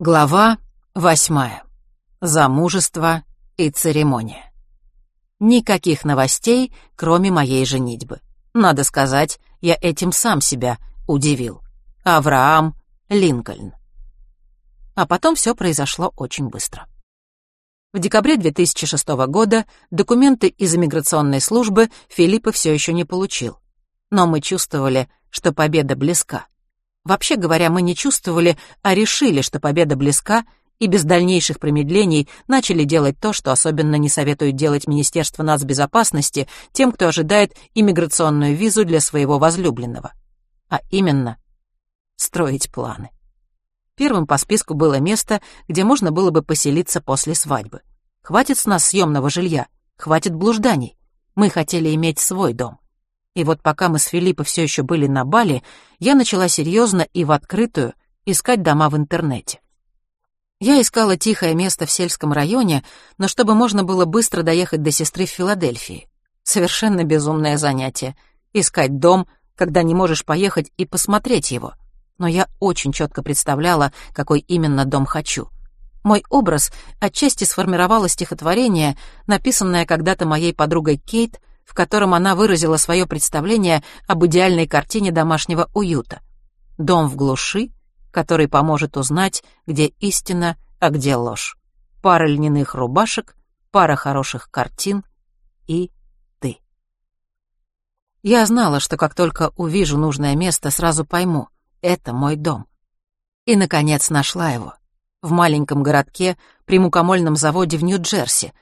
Глава восьмая. Замужество и церемония. Никаких новостей, кроме моей женитьбы. Надо сказать, я этим сам себя удивил. Авраам Линкольн. А потом все произошло очень быстро. В декабре 2006 года документы из иммиграционной службы Филиппа все еще не получил. Но мы чувствовали, что победа близка. Вообще говоря, мы не чувствовали, а решили, что победа близка, и без дальнейших промедлений начали делать то, что особенно не советует делать Министерство нацбезопасности тем, кто ожидает иммиграционную визу для своего возлюбленного. А именно, строить планы. Первым по списку было место, где можно было бы поселиться после свадьбы. Хватит с нас съемного жилья, хватит блужданий. Мы хотели иметь свой дом. И вот пока мы с Филиппо все еще были на Бали, я начала серьезно и в открытую искать дома в интернете. Я искала тихое место в сельском районе, но чтобы можно было быстро доехать до сестры в Филадельфии. Совершенно безумное занятие — искать дом, когда не можешь поехать и посмотреть его. Но я очень четко представляла, какой именно дом хочу. Мой образ отчасти сформировало стихотворение, написанное когда-то моей подругой Кейт в котором она выразила свое представление об идеальной картине домашнего уюта. Дом в глуши, который поможет узнать, где истина, а где ложь. Пара льняных рубашек, пара хороших картин и ты. Я знала, что как только увижу нужное место, сразу пойму — это мой дом. И, наконец, нашла его. В маленьком городке при мукомольном заводе в Нью-Джерси.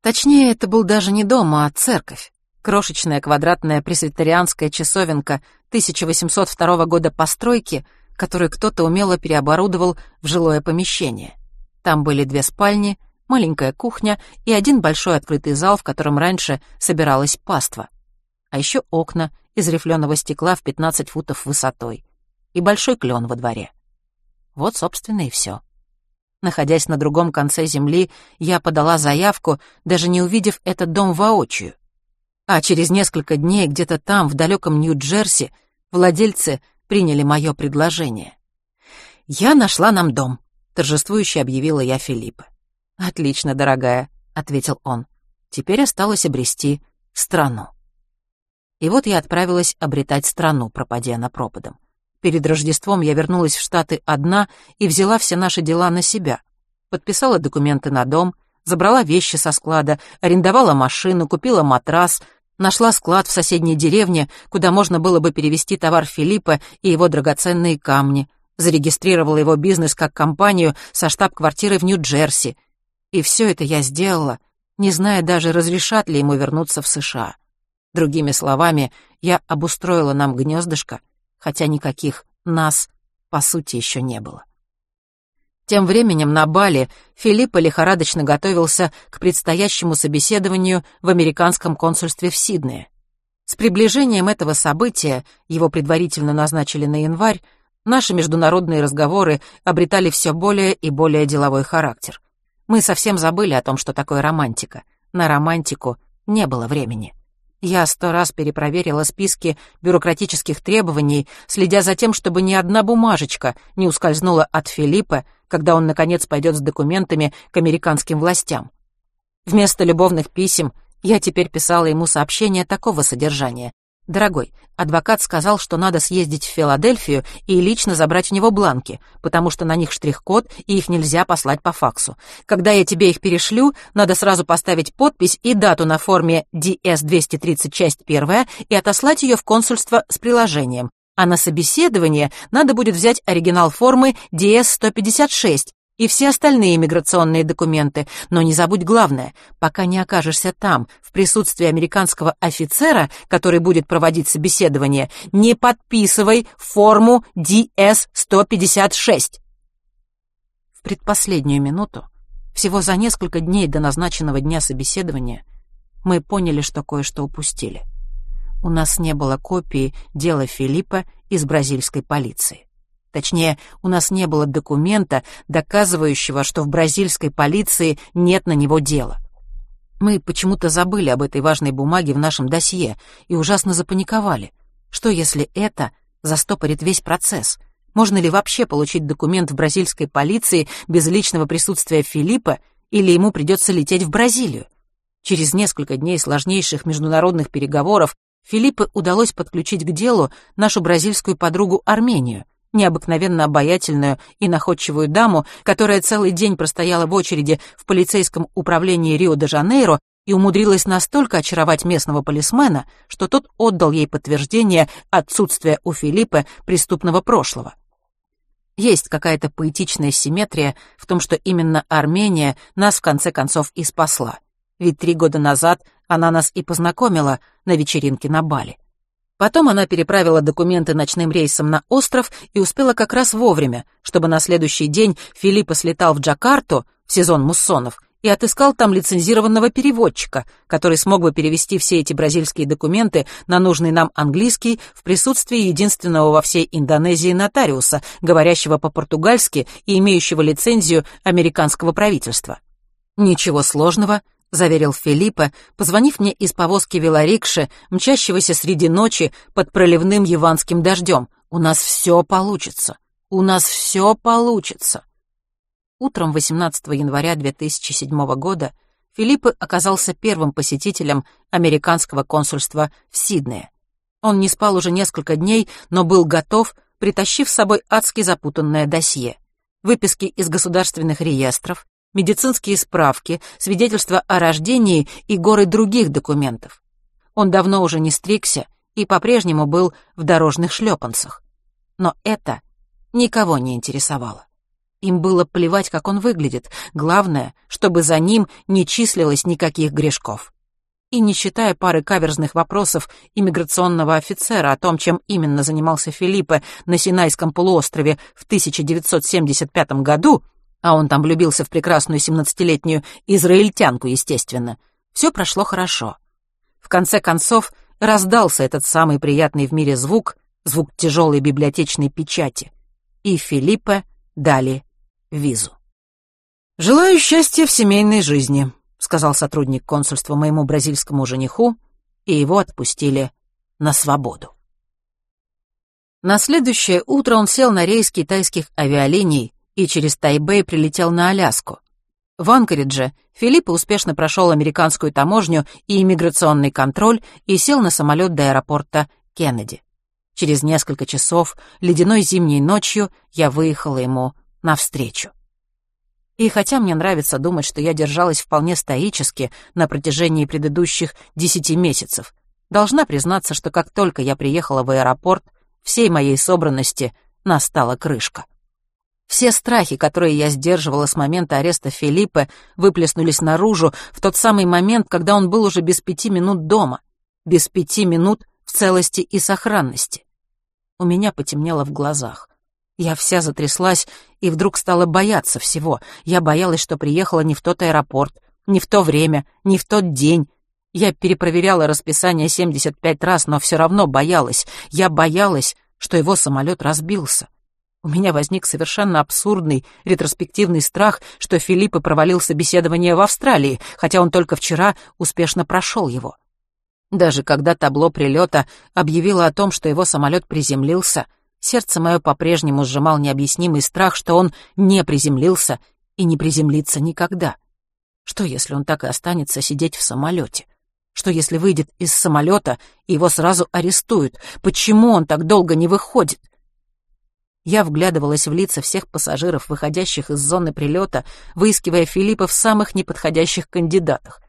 Точнее, это был даже не дом, а церковь. Крошечная квадратная пресвитерианская часовенка 1802 года постройки, которую кто-то умело переоборудовал в жилое помещение. Там были две спальни, маленькая кухня и один большой открытый зал, в котором раньше собиралась паства. А еще окна из рифленого стекла в 15 футов высотой и большой клен во дворе. Вот, собственно, и все. Находясь на другом конце земли, я подала заявку, даже не увидев этот дом воочию — а через несколько дней где-то там, в далеком Нью-Джерси, владельцы приняли мое предложение. «Я нашла нам дом», — торжествующе объявила я Филиппа. «Отлично, дорогая», — ответил он. «Теперь осталось обрести страну». И вот я отправилась обретать страну, пропадя на пропадом. Перед Рождеством я вернулась в Штаты одна и взяла все наши дела на себя. Подписала документы на дом, забрала вещи со склада, арендовала машину, купила матрас — Нашла склад в соседней деревне, куда можно было бы перевести товар Филиппа и его драгоценные камни. Зарегистрировала его бизнес как компанию со штаб-квартирой в Нью-Джерси. И все это я сделала, не зная даже, разрешат ли ему вернуться в США. Другими словами, я обустроила нам гнездышко, хотя никаких «нас» по сути еще не было. Тем временем на Бали Филиппо лихорадочно готовился к предстоящему собеседованию в американском консульстве в Сиднее. С приближением этого события, его предварительно назначили на январь, наши международные разговоры обретали все более и более деловой характер. Мы совсем забыли о том, что такое романтика. На романтику не было времени. Я сто раз перепроверила списки бюрократических требований, следя за тем, чтобы ни одна бумажечка не ускользнула от Филиппа, когда он, наконец, пойдет с документами к американским властям. Вместо любовных писем я теперь писала ему сообщения такого содержания. «Дорогой, адвокат сказал, что надо съездить в Филадельфию и лично забрать у него бланки, потому что на них штрих-код, и их нельзя послать по факсу. Когда я тебе их перешлю, надо сразу поставить подпись и дату на форме DS-230, часть 1, и отослать ее в консульство с приложением. А на собеседование надо будет взять оригинал формы DS-156 и все остальные миграционные документы. Но не забудь главное, пока не окажешься там, в присутствии американского офицера, который будет проводить собеседование, не подписывай форму DS-156. В предпоследнюю минуту, всего за несколько дней до назначенного дня собеседования, мы поняли, что кое-что упустили — у нас не было копии дела Филиппа из бразильской полиции. Точнее, у нас не было документа, доказывающего, что в бразильской полиции нет на него дела. Мы почему-то забыли об этой важной бумаге в нашем досье и ужасно запаниковали. Что если это застопорит весь процесс? Можно ли вообще получить документ в бразильской полиции без личного присутствия Филиппа, или ему придется лететь в Бразилию? Через несколько дней сложнейших международных переговоров Филиппе удалось подключить к делу нашу бразильскую подругу Армению, необыкновенно обаятельную и находчивую даму, которая целый день простояла в очереди в полицейском управлении Рио-де-Жанейро и умудрилась настолько очаровать местного полисмена, что тот отдал ей подтверждение отсутствия у Филиппа преступного прошлого. Есть какая-то поэтичная симметрия в том, что именно Армения нас в конце концов и спасла. Ведь три года назад она нас и познакомила на вечеринке на Бали. Потом она переправила документы ночным рейсом на остров и успела как раз вовремя, чтобы на следующий день Филиппа слетал в Джакарту в сезон муссонов и отыскал там лицензированного переводчика, который смог бы перевести все эти бразильские документы на нужный нам английский в присутствии единственного во всей Индонезии нотариуса, говорящего по-португальски и имеющего лицензию американского правительства. Ничего сложного, заверил Филиппа, позвонив мне из повозки велорикши, мчащегося среди ночи под проливным яванским дождем. «У нас все получится! У нас все получится!» Утром 18 января 2007 года Филиппы оказался первым посетителем американского консульства в Сиднее. Он не спал уже несколько дней, но был готов, притащив с собой адски запутанное досье. Выписки из государственных реестров, медицинские справки, свидетельства о рождении и горы других документов. Он давно уже не стригся и по-прежнему был в дорожных шлепанцах. Но это никого не интересовало. Им было плевать, как он выглядит. Главное, чтобы за ним не числилось никаких грешков. И не считая пары каверзных вопросов иммиграционного офицера о том, чем именно занимался Филиппе на Синайском полуострове в 1975 году, а он там влюбился в прекрасную 17-летнюю израильтянку, естественно, все прошло хорошо. В конце концов, раздался этот самый приятный в мире звук, звук тяжелой библиотечной печати, и Филиппе дали визу. «Желаю счастья в семейной жизни», — сказал сотрудник консульства моему бразильскому жениху, и его отпустили на свободу. На следующее утро он сел на рейс китайских авиалиний и через Тайбэй прилетел на Аляску. В Анкоридже Филипп успешно прошел американскую таможню и иммиграционный контроль и сел на самолет до аэропорта Кеннеди. Через несколько часов, ледяной зимней ночью, я выехала ему навстречу. И хотя мне нравится думать, что я держалась вполне стоически на протяжении предыдущих десяти месяцев, должна признаться, что как только я приехала в аэропорт, всей моей собранности настала крышка. Все страхи, которые я сдерживала с момента ареста Филиппа, выплеснулись наружу в тот самый момент, когда он был уже без пяти минут дома, без пяти минут в целости и сохранности. У меня потемнело в глазах. Я вся затряслась и вдруг стала бояться всего. Я боялась, что приехала не в тот аэропорт, не в то время, не в тот день. Я перепроверяла расписание 75 раз, но все равно боялась. Я боялась, что его самолет разбился. У меня возник совершенно абсурдный ретроспективный страх, что Филипп провалил собеседование в Австралии, хотя он только вчера успешно прошел его. Даже когда табло прилета объявило о том, что его самолет приземлился, Сердце мое по-прежнему сжимал необъяснимый страх, что он не приземлился и не приземлится никогда. Что, если он так и останется сидеть в самолете? Что, если выйдет из самолета и его сразу арестуют? Почему он так долго не выходит? Я вглядывалась в лица всех пассажиров, выходящих из зоны прилета, выискивая Филиппа в самых неподходящих кандидатах.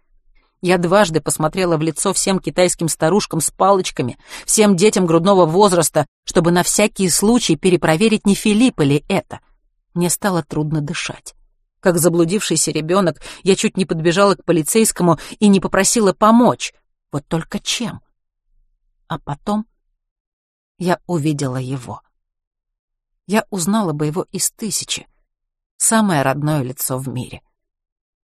Я дважды посмотрела в лицо всем китайским старушкам с палочками, всем детям грудного возраста, чтобы на всякий случай перепроверить, не Филипп ли это. Мне стало трудно дышать. Как заблудившийся ребенок, я чуть не подбежала к полицейскому и не попросила помочь. Вот только чем? А потом я увидела его. Я узнала бы его из тысячи. Самое родное лицо в мире.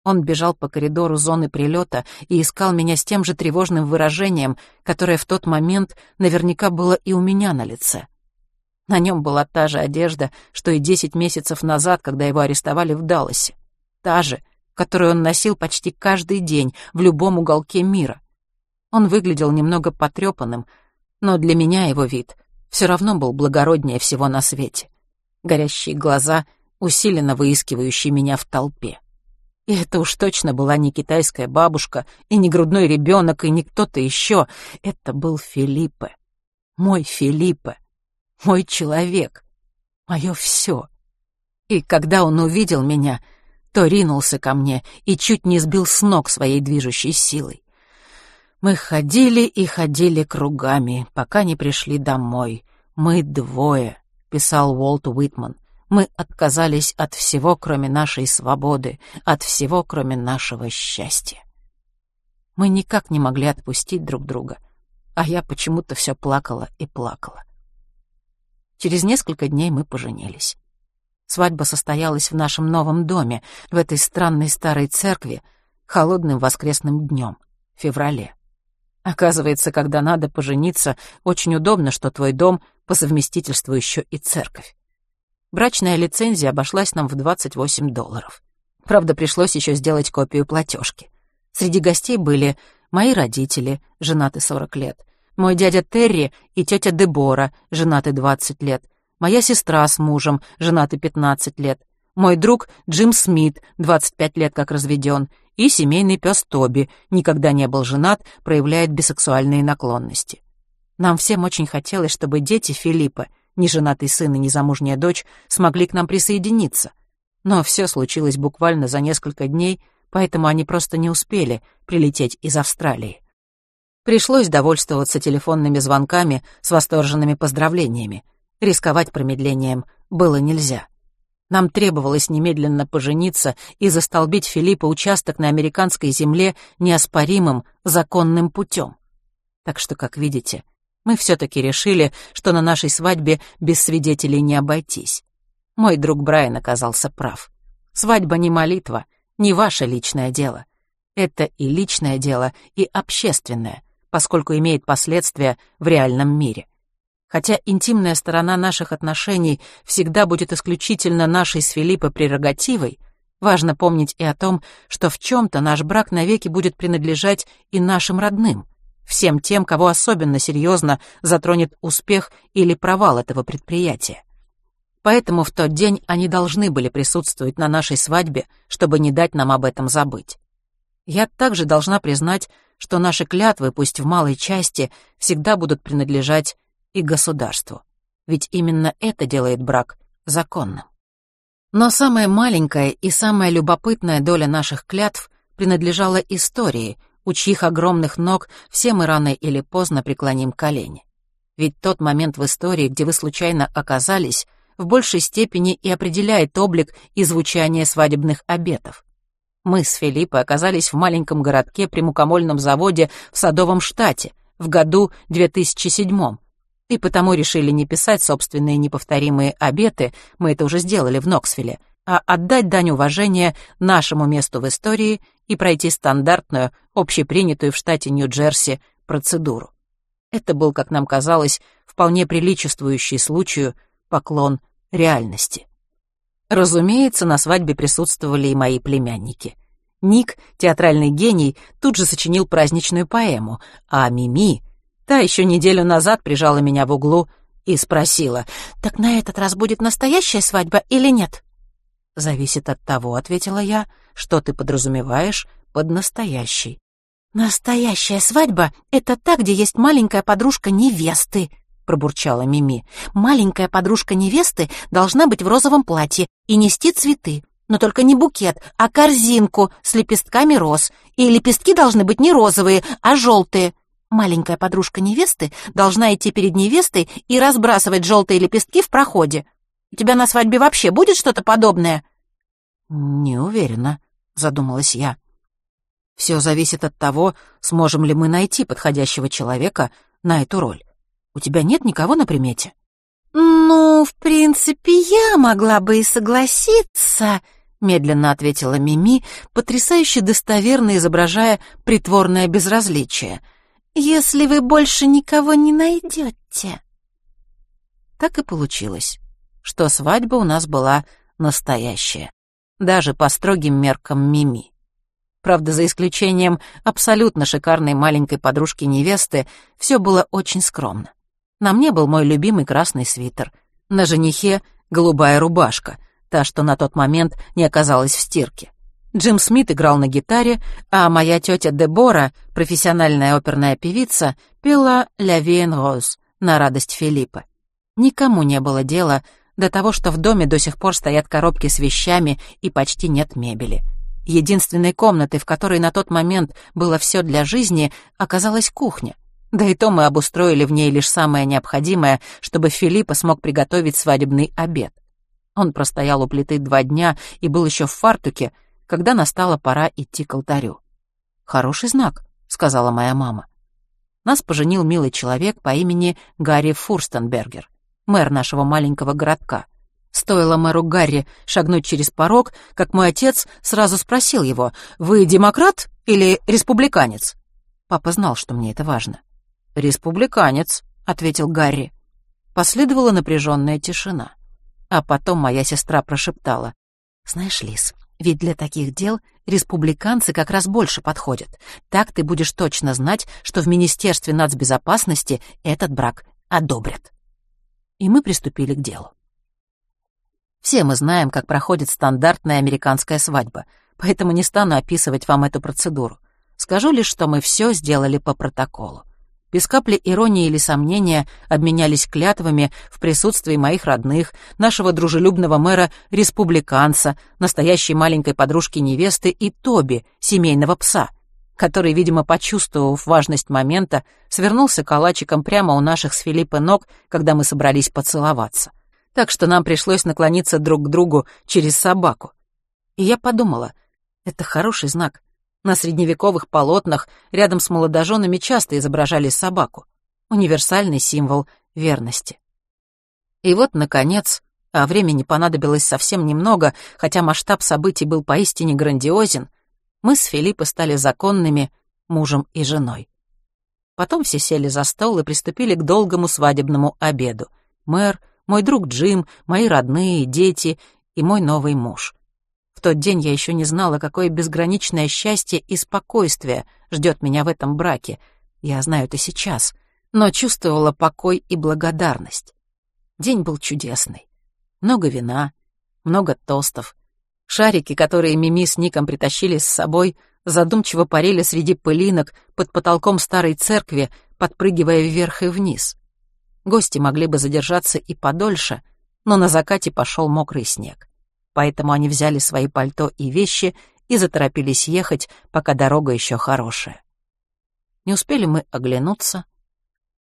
Он бежал по коридору зоны прилета и искал меня с тем же тревожным выражением, которое в тот момент наверняка было и у меня на лице. На нем была та же одежда, что и десять месяцев назад, когда его арестовали в Далласе. Та же, которую он носил почти каждый день в любом уголке мира. Он выглядел немного потрепанным, но для меня его вид все равно был благороднее всего на свете. Горящие глаза, усиленно выискивающие меня в толпе. И это уж точно была не китайская бабушка, и не грудной ребенок, и не кто-то еще. Это был Филиппе. Мой Филиппе. Мой человек. Мое все. И когда он увидел меня, то ринулся ко мне и чуть не сбил с ног своей движущей силой. Мы ходили и ходили кругами, пока не пришли домой. Мы двое, писал Уолт Уитман. Мы отказались от всего, кроме нашей свободы, от всего, кроме нашего счастья. Мы никак не могли отпустить друг друга, а я почему-то все плакала и плакала. Через несколько дней мы поженились. Свадьба состоялась в нашем новом доме, в этой странной старой церкви, холодным воскресным днем, в феврале. Оказывается, когда надо пожениться, очень удобно, что твой дом по совместительству еще и церковь. Брачная лицензия обошлась нам в 28 долларов. Правда, пришлось еще сделать копию платежки. Среди гостей были мои родители, женаты 40 лет, мой дядя Терри и тетя Дебора, женаты 20 лет, моя сестра с мужем, женаты 15 лет, мой друг Джим Смит, 25 лет как разведен, и семейный пес Тоби, никогда не был женат, проявляет бисексуальные наклонности. Нам всем очень хотелось, чтобы дети Филиппа — неженатый сын и незамужняя дочь смогли к нам присоединиться. Но все случилось буквально за несколько дней, поэтому они просто не успели прилететь из Австралии. Пришлось довольствоваться телефонными звонками с восторженными поздравлениями. Рисковать промедлением было нельзя. Нам требовалось немедленно пожениться и застолбить Филиппа участок на американской земле неоспоримым законным путем. Так что, как видите, мы все-таки решили, что на нашей свадьбе без свидетелей не обойтись. Мой друг Брайан оказался прав. Свадьба не молитва, не ваше личное дело. Это и личное дело, и общественное, поскольку имеет последствия в реальном мире. Хотя интимная сторона наших отношений всегда будет исключительно нашей с Филиппо прерогативой, важно помнить и о том, что в чем-то наш брак навеки будет принадлежать и нашим родным — всем тем, кого особенно серьезно затронет успех или провал этого предприятия. Поэтому в тот день они должны были присутствовать на нашей свадьбе, чтобы не дать нам об этом забыть. Я также должна признать, что наши клятвы, пусть в малой части, всегда будут принадлежать и государству. Ведь именно это делает брак законным. Но самая маленькая и самая любопытная доля наших клятв принадлежала истории — у чьих огромных ног все мы рано или поздно преклоним колени. Ведь тот момент в истории, где вы случайно оказались, в большей степени и определяет облик и звучание свадебных обетов. Мы с Филиппой оказались в маленьком городке при мукомольном заводе в Садовом штате в году 2007 и потому решили не писать собственные неповторимые обеты, мы это уже сделали в Ноксвилле, а отдать дань уважения нашему месту в истории и пройти стандартную, общепринятую в штате Нью-Джерси процедуру. Это был, как нам казалось, вполне приличествующий случаю поклон реальности. Разумеется, на свадьбе присутствовали и мои племянники. Ник, театральный гений, тут же сочинил праздничную поэму, а Мими, та еще неделю назад прижала меня в углу и спросила, «Так на этот раз будет настоящая свадьба или нет?» «Зависит от того», — ответила я, — «что ты подразумеваешь под настоящей». «Настоящая свадьба — это та, где есть маленькая подружка невесты», — пробурчала Мими. «Маленькая подружка невесты должна быть в розовом платье и нести цветы. Но только не букет, а корзинку с лепестками роз. И лепестки должны быть не розовые, а желтые. Маленькая подружка невесты должна идти перед невестой и разбрасывать желтые лепестки в проходе. У тебя на свадьбе вообще будет что-то подобное?» «Не уверена», — задумалась я. «Все зависит от того, сможем ли мы найти подходящего человека на эту роль. У тебя нет никого на примете?» «Ну, в принципе, я могла бы и согласиться», — медленно ответила Мими, потрясающе достоверно изображая притворное безразличие. «Если вы больше никого не найдете». Так и получилось что свадьба у нас была настоящая, даже по строгим меркам Мими. Правда, за исключением абсолютно шикарной маленькой подружки-невесты, все было очень скромно. На мне был мой любимый красный свитер. На женихе — голубая рубашка, та, что на тот момент не оказалась в стирке. Джим Смит играл на гитаре, а моя тетя Дебора, профессиональная оперная певица, пела «Ля Виен Роз» на радость Филиппа. Никому не было дела до того, что в доме до сих пор стоят коробки с вещами и почти нет мебели. Единственной комнатой, в которой на тот момент было все для жизни, оказалась кухня. Да и то мы обустроили в ней лишь самое необходимое, чтобы Филиппа смог приготовить свадебный обед. Он простоял у плиты два дня и был еще в фартуке, когда настала пора идти к алтарю. «Хороший знак», — сказала моя мама. Нас поженил милый человек по имени Гарри Фурстенбергер, мэр нашего маленького городка. Стоило мэру Гарри шагнуть через порог, как мой отец сразу спросил его, «Вы демократ или республиканец?» Папа знал, что мне это важно. «Республиканец», — ответил Гарри. Последовала напряженная тишина. А потом моя сестра прошептала, «Знаешь, Лис, ведь для таких дел республиканцы как раз больше подходят. Так ты будешь точно знать, что в Министерстве нацбезопасности этот брак одобрят». И мы приступили к делу. Все мы знаем, как проходит стандартная американская свадьба, поэтому не стану описывать вам эту процедуру. Скажу лишь, что мы все сделали по протоколу. Без капли иронии или сомнения обменялись клятвами в присутствии моих родных, нашего дружелюбного мэра-республиканца, настоящей маленькой подружки невесты и Тоби, семейного пса, который, видимо, почувствовав важность момента, свернулся калачиком прямо у наших с Филиппа ног, когда мы собрались поцеловаться так что нам пришлось наклониться друг к другу через собаку. И я подумала, это хороший знак. На средневековых полотнах рядом с молодоженами часто изображали собаку. Универсальный символ верности. И вот, наконец, а времени понадобилось совсем немного, хотя масштаб событий был поистине грандиозен, мы с Филиппой стали законными мужем и женой. Потом все сели за стол и приступили к долгому свадебному обеду. Мэр, мой друг Джим, мои родные, дети и мой новый муж. Тот день я еще не знала, какое безграничное счастье и спокойствие ждет меня в этом браке. Я знаю это сейчас, но чувствовала покой и благодарность. День был чудесный. Много вина, много тостов. Шарики, которые Мими с Ником притащили с собой, задумчиво парили среди пылинок под потолком старой церкви, подпрыгивая вверх и вниз. Гости могли бы задержаться и подольше, но на закате пошел мокрый снег. Поэтому они взяли свои пальто и вещи и заторопились ехать, пока дорога еще хорошая. Не успели мы оглянуться,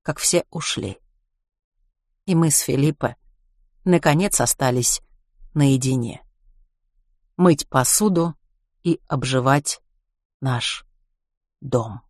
как все ушли. И мы с Филиппо, наконец, остались наедине. Мыть посуду и обживать наш дом.